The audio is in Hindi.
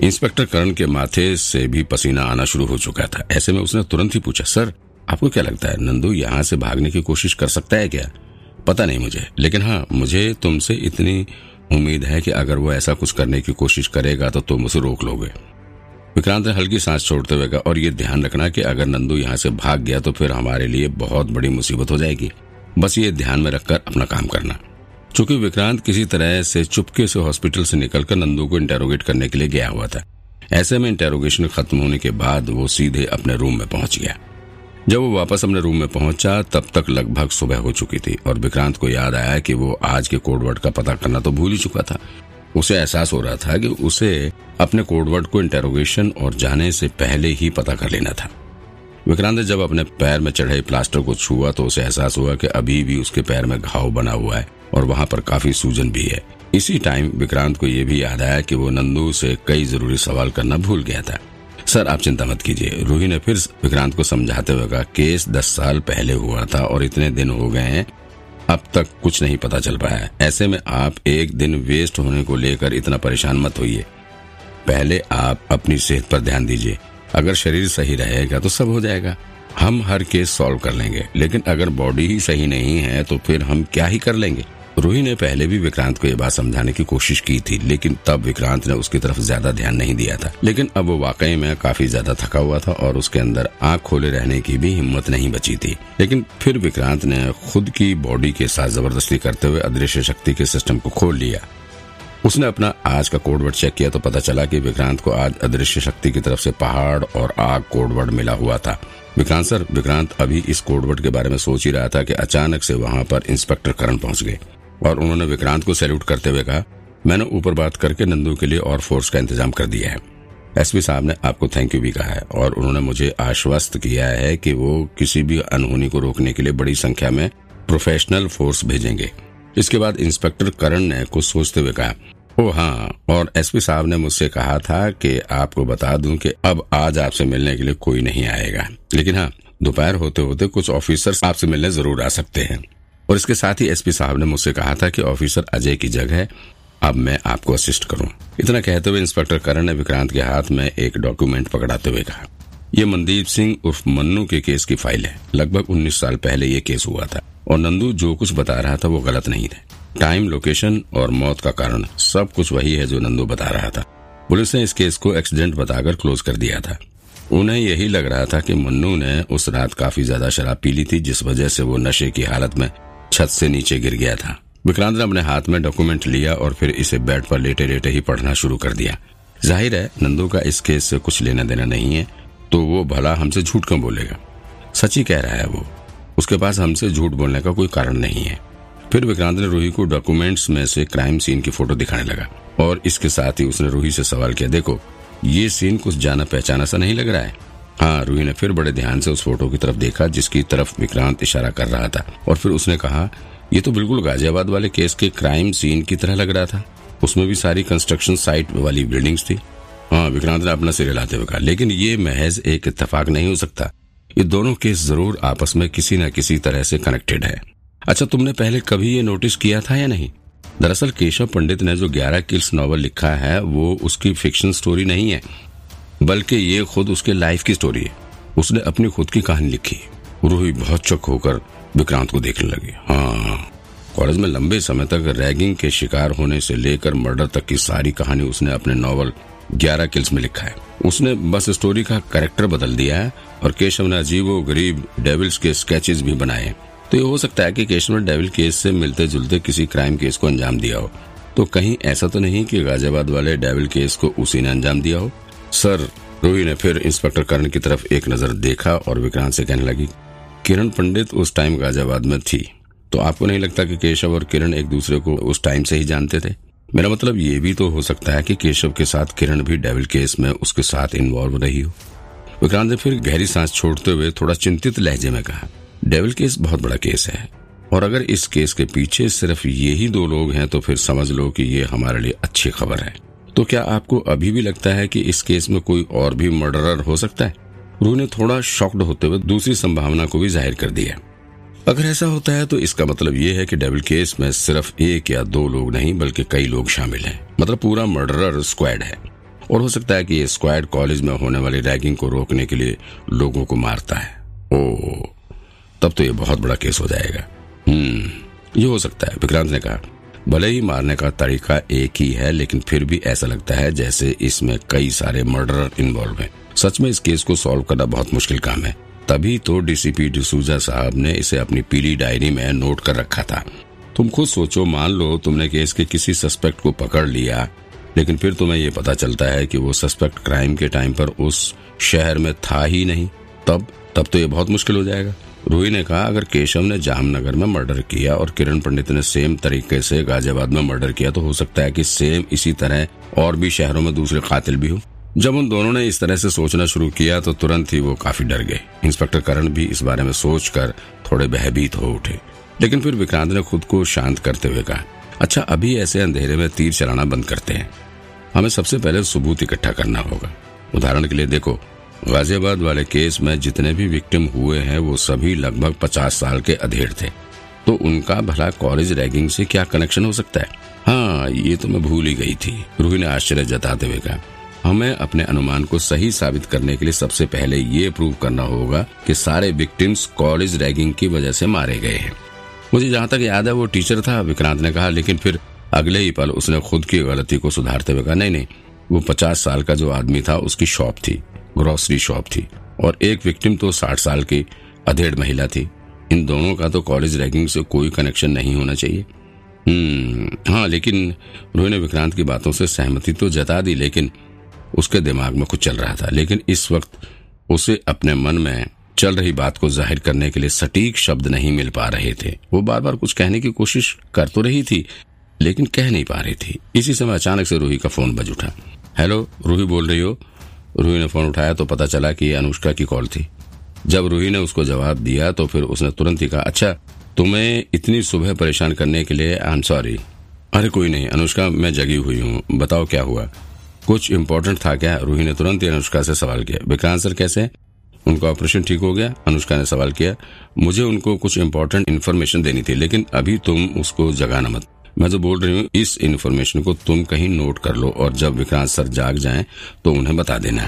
इंस्पेक्टर करण के माथे से भी पसीना आना शुरू हो चुका था। ऐसे में उसने तुरंत ही पूछा, सर, आपको क्या लगता है, नंदू यहाँ से भागने की कोशिश कर सकता है क्या? पता नहीं मुझे। लेकिन हाँ मुझे तुमसे इतनी उम्मीद है कि अगर वो ऐसा कुछ करने की कोशिश करेगा तो तुम उसे रोक लोगे। विक्रांत ने हल्की सांस छोड़ते हुए कहा, और ये ध्यान रखना कि अगर नंदू यहाँ से भाग गया तो फिर हमारे लिए बहुत बड़ी मुसीबत हो जाएगी। बस ये ध्यान में रखकर अपना काम करना। चूँकि विक्रांत किसी तरह से चुपके से हॉस्पिटल से निकलकर नंदू को इंटेरोगेट करने के लिए गया हुआ था। ऐसे में इंटेरोगेशन खत्म होने के बाद वो सीधे अपने रूम में पहुँच गया। जब वो वापस अपने रूम में पहुँचा, तब तक लगभग सुबह हो चुकी थी और विक्रांत को याद आया कि वो आज के कोडवर्ड का पता करना तो भूल ही चुका था। उसे एहसास हो रहा था कि उसे अपने कोडवर्ड को इंटेरोगेशन और जाने से पहले ही पता कर लेना था। विक्रांत ने जब अपने पैर में चढ़े प्लास्टर को छुआ तो उसे एहसास हुआ कि अभी भी उसके पैर में घाव बना हुआ है और वहाँ पर काफ़ी सूजन भी है। इसी टाइम विक्रांत को यह भी याद आया कि वो नंदू से कई ज़रूरी सवाल करना भूल गया था। सर, आप चिंता मत कीजिए। रूही ने फिर विक्रांत को समझाते हुए कहा, केस दस साल पहले हुआ था और इतने दिन हो गए हैं, अब तक कुछ नहीं पता चल पाया ऐसे में आप एक दिन वेस्ट होने को लेकर इतना परेशान मत होइए। पहले आप अपनी सेहत पर ध्यान दीजिए। अगर शरीर सही रहेगा तो सब हो जाएगा। हम हर केस सॉल्व कर लेंगे, लेकिन अगर बॉडी ही सही नहीं है तो फिर हम क्या ही कर लेंगे? रूही ने पहले भी विक्रांत को यह बात समझाने की कोशिश की थी, लेकिन तब विक्रांत ने उसकी तरफ़ ज़्यादा ध्यान नहीं दिया था। लेकिन अब वो वाकई में काफ़ी ज़्यादा थका हुआ था और उसके अंदर आँख खोले रहने की भी हिम्मत नहीं बची थी। लेकिन फिर विक्रांत ने खुद की बॉडी के साथ ज़बरदस्ती करते हुए अदृश्य शक्ति के सिस्टम को खोल लिया। उसने अपना आज का कोडवर्ड चेक किया तो पता चला कि विक्रांत को आज अदृश्य शक्ति की तरफ़ से पहाड़ और आग कोडवर्ड मिला हुआ था। विक्रांत सर, विक्रांत अभी इस कोडवर्ड के बारे में सोच ही रहा था कि अचानक से वहाँ पर इंस्पेक्टर करण पहुँच गए और उन्होंने विक्रांत को सैल्यूट करते हुए कहा, मैंने ऊपर बात करके नंदू के लिए और फोर्स का इंतज़ाम कर दिया है। एसपी साहब ने आपको थैंक यू भी कहा है और उन्होंने मुझे आश्वस्त किया है कि वो किसी भी अनहोनी को रोकने के लिए बड़ी संख्या में प्रोफेशनल फोर्स भेजेंगे। इसके बाद इंस्पेक्टर करण ने कुछ सोचते हुए कहा ओ हाँ। और एसपी साहब ने मुझसे कहा था कि आपको बता दूँ कि अब आज आपसे मिलने के लिए कोई नहीं आएगा। लेकिन हाँ दोपहर होते होते कुछ ऑफिसर्स आपसे मिलने ज़रूर आ सकते हैं। और इसके साथ ही एसपी साहब ने मुझसे कहा था कि ऑफिसर अजय की जगह है, अब मैं आपको असिस्ट करूँ। इतना कहते हुए इंस्पेक्टर करण ने विक्रांत के हाथ में एक डॉक्यूमेंट पकड़ाते हुए कहा। ये मनदीप सिंह उर्फ़ मन्नू के केस की फ़ाइल है। लगभग 19 साल पहले ये केस हुआ था। और नंदू जो कुछ बता रहा था वो गलत नहीं था टाइम, लोकेशन और मौत का कारण। सब कुछ वही है जो नंदू बता रहा था। पुलिस ने इस केस को एक्सीडेंट बताकर क्लोज कर दिया था। उन्हें यही लग रहा था कि मन्नू ने उस रात काफ़ी ज़्यादा शराब पी ली थी, जिस वजह से वो नशे की हालत में छत से नीचे गिर गया था। विक्रांत ने अपने हाथ में डॉक्यूमेंट लिया और फिर इसे बेड पर लेटे लेटे ही पढ़ना शुरू कर दिया। ज़ाहिर है, नंदू का इस केस से कुछ लेना देना नहीं है तो वो भला हमसे झूठ क्यों बोलेगा? सच ही कह रहा है वो। उसके पास हमसे झूठ बोलने का कोई कारण नहीं है। फिर विक्रांत ने रूही को डॉक्यूमेंट्स में से क्राइम सीन की फ़ोटो दिखाने लगा और इसके साथ ही उसने रूही से सवाल किया, देखो, ये सीन कुछ जाना पहचाना सा नहीं लग रहा है? हाँ रूही ने फिर बड़े ध्यान से उस फ़ोटो की तरफ़ देखा, जिसकी तरफ़ विक्रांत इशारा कर रहा था। और फिर उसने कहा, ये तो बिल्कुल गाजियाबाद वाले केस के क्राइम सीन की तरह लग रहा था। उसमें भी सारी कंस्ट्रक्शन साइट वाली बिल्डिंग्स थी। हाँ विक्रांत ने अपना सिर हिलाते हुए कहा, लेकिन ये महज एक इतफाक नहीं हो सकता। ये दोनों केस ज़रूर आपस में किसी न किसी तरह से कनेक्टेड है। अच्छा तुमने पहले कभी ये नोटिस किया था या नहीं? दरअसल केशव पंडित ने जो ग्यारह किल्स नॉवल लिखा है, वो उसकी फिक्शन स्टोरी नहीं है, बल्कि ये खुद उसके लाइफ की स्टोरी है। उसने अपनी खुद की कहानी लिखी। रूही बहुत चक होकर विक्रांत को देखने लगी। हाँ कॉलेज में लंबे समय तक रैगिंग के शिकार होने से लेकर मर्डर तक की सारी कहानी उसने अपने नॉवल ग्यारह किल्स में लिखा है। उसने बस स्टोरी का कैरेक्टर बदल दिया है और केशव ने अजीबो गरीब डेविल्स के स्केचेस भी बनाए तो ये हो सकता है कि केशव ने डेविल केस से मिलते जुलते किसी क्राइम केस को अंजाम दिया हो। तो कहीं ऐसा तो नहीं कि गाजियाबाद वाले डेविल केस को उसी ने अंजाम दिया हो। सर, रूही ने फिर इंस्पेक्टर करण की तरफ़ एक नज़र देखा और विक्रांत से कहने लगी, किरण पंडित उस टाइम गाजियाबाद में थी। तो आपको नहीं लगता कि केशव और किरण एक दूसरे को उस टाइम से ही जानते थे? मेरा मतलब ये भी तो हो सकता है कि केशव के साथ किरण भी डेविल केस में उसके साथ इन्वॉल्व रही हो। विक्रांत ने फिर गहरी सांस छोड़ते हुए थोड़ा चिंतित लहजे में कहा डेविल केस बहुत बड़ा केस है। और अगर इस केस के पीछे सिर्फ़ ये ही दो लोग हैं तो फिर समझ लो कि ये हमारे लिए अच्छी खबर है। तो क्या आपको अभी भी लगता है कि इस केस में कोई और भी मर्डरर हो सकता है? रू ने थोड़ा शॉक्ड होते हुए दूसरी संभावना को भी ज़ाहिर कर दिया। अगर ऐसा होता है तो इसका मतलब ये है कि डेविल केस में सिर्फ़ एक या दो लोग नहीं, बल्कि कई लोग शामिल हैं। मतलब पूरा मर्डरर स्क्वाड है। और हो सकता है कि ये स्क्वाड कॉलेज में होने वाली रैगिंग को रोकने के लिए लोगों को मारता है। ओ तब तो ये बहुत बड़ा केस हो जाएगा। हम्म ये हो सकता है, विक्रांत ने कहा। भले ही मारने का तरीका एक ही है, लेकिन फिर भी ऐसा लगता है जैसे इसमें कई सारे मर्डर इन्वॉल्व हैं। सच में इस केस को सॉल्व करना बहुत मुश्किल काम है। तभी तो डीसीपी डिसूजा साहब ने इसे अपनी पीली डायरी में नोट कर रखा था। तुम खुद सोचो, मान लो तुमने केस के किसी सस्पेक्ट को पकड़ लिया, लेकिन फिर तुम्हें ये पता चलता है कि वो सस्पेक्ट क्राइम के टाइम पर उस शहर में था ही नहीं। तब तब तो ये बहुत मुश्किल हो जाएगा। रूही ने कहा, अगर केशव ने जामनगर में मर्डर किया और किरण पंडित ने सेम तरीके से गाजियाबाद में मर्डर किया तो हो सकता है कि सेम इसी तरह और भी शहरों में दूसरे कातिल भी हो। जब उन दोनों ने इस तरह से सोचना शुरू किया तो तुरंत ही वो काफ़ी डर गए। इंस्पेक्टर करण भी इस बारे में सोचकर थोड़े भयभीत हो उठे। लेकिन फिर विक्रांत ने खुद को शांत करते हुए कहा अच्छा अभी ऐसे अंधेरे में तीर चलाना बंद करते हैं। हमें सबसे पहले सबूत इकट्ठा करना होगा। उदाहरण के लिए देखो गाजियाबाद वाले केस में जितने भी विक्टिम हुए हैं, वो सभी लगभग पचास साल के अधेड़ थे। तो उनका भला कॉलेज रैगिंग से क्या कनेक्शन हो सकता है? हाँ ये तो मैं भूल ही गई थी। रूही ने आश्चर्य जताते हुए कहा, हमें अपने अनुमान को सही साबित करने के लिए सबसे पहले ये प्रूव करना होगा कि सारे विक्टिम्स कॉलेज रैगिंग की वजह से मारे गए हैं। मुझे जहाँ तक याद है, वो टीचर था, विक्रांत ने कहा, लेकिन फिर अगले ही पल उसने खुद की गलती को सुधारते हुए कहा, नहीं नहीं, वो पचास साल का जो आदमी था, उसकी शॉप थी। ग्रोसरी शॉप थी और एक विक्टिम तो साठ साल की अधेड़ महिला थी। इन दोनों का तो कॉलेज रैगिंग से कोई कनेक्शन नहीं होना चाहिए। हम्म हाँ लेकिन रोहित ने विक्रांत की बातों से सहमति तो जता दी, लेकिन उसके दिमाग में कुछ चल रहा था। लेकिन इस वक्त उसे अपने मन में चल रही बात को ज़ाहिर करने के लिए सटीक शब्द नहीं मिल पा रहे थे। वो बार बार कुछ कहने की कोशिश कर तो रही थी, लेकिन कह नहीं पा रही थी। इसी समय अचानक से रूही का फ़ोन बज उठा। हेलो, रूही बोल रही हो? रूही ने फ़ोन उठाया तो पता चला कि ये अनुष्का की कॉल थी। जब रूही ने उसको जवाब दिया तो फिर उसने तुरंत ही कहा अच्छा तुम्हें इतनी सुबह परेशान करने के लिए आई एम सॉरी अरे, कोई नहीं, अनुष्का, मैं जगी हुई हूँ, बताओ क्या हुआ? कुछ इम्पोर्टेंट था क्या? रूही ने तुरंत ही अनुष्का से सवाल किया, विक्रांत सर, कैसे? उनका ऑपरेशन ठीक हो गया, अनुष्का ने सवाल किया, मुझे उनको कुछ इम्पोर्टेंट इन्फॉर्मेशन देनी थी, लेकिन अभी तुम उसको जगाना मत। मैं जो बोल रही हूँ, इस इन्फॉर्मेशन को तुम कहीं नोट कर लो और जब विक्रांत सर जाग जाएँ तो उन्हें बता देना